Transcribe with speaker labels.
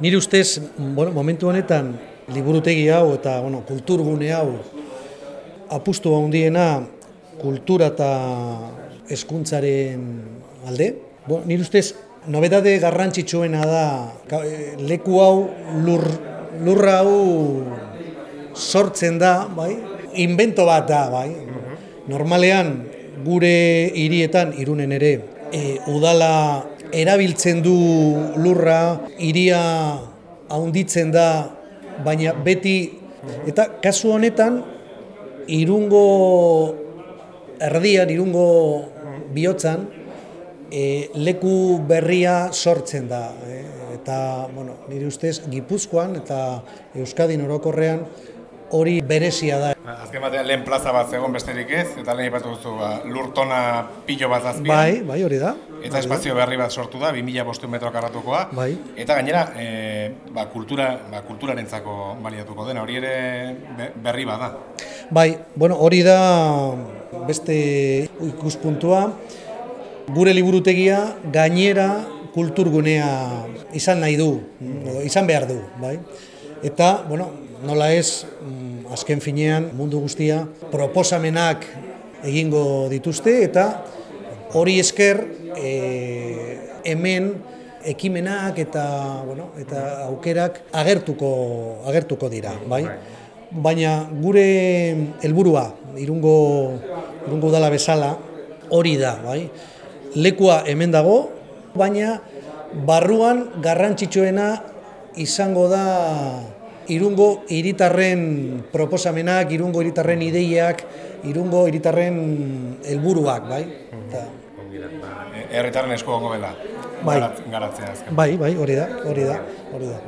Speaker 1: Nire ustez, bueno, momentu honetan, liburutegi hau eta bueno, kulturgune hau apustu handiena kultura eta hezkuntzaren alde. Bo, nire ustez, nobedade garrantzitsuena da eh, leku hau lur, lurra hau sortzen da, bai? Invento bat da, bai? Normalean gure hirietan irunen ere e, udala erabiltzen du lurra, hiria haunditzen da, baina beti eta kasu honetan irungo erdian, irungo bihotzan e, leku berria sortzen da. eh? Eta, bueno, nire ustez, Gipuzkoan eta Euskadin orokorrean hori berezia da.
Speaker 2: Azken batean lehen plaza bat zegoen besterik ez, eta lehen ipatu duzu ba, lurtona pilo bat azpian.
Speaker 1: Bai, bai, hori da.
Speaker 2: Eta espazio berri bat sortu da, 2000 bostu metro karratukoa.
Speaker 1: Bai.
Speaker 2: Eta gainera, e, ba, kultura, ba, kulturarentzako baliatuko dena, hori ere be- berri bada.
Speaker 1: Bai, bueno, hori da beste ikuspuntua. Gure liburutegia gainera kulturgunea izan nahi du, izan behar du, bai? Eta, bueno, nola ez, mm, azken finean mundu guztia proposamenak egingo dituzte eta hori esker e, hemen ekimenak eta, bueno, eta aukerak agertuko, agertuko dira, bai? Baina gure helburua irungo, irungo udala bezala hori da, bai? Lekua hemen dago, baina barruan garrantzitsuena izango da irungo hiritarren proposamenak, irungo hiritarren ideiak, irungo hiritarren helburuak, bai? Eta,
Speaker 2: Herritarren esku gongo bela.
Speaker 1: Bai.
Speaker 2: Garat- Garatzea azken.
Speaker 1: bai, bai, hori da, hori da, hori da.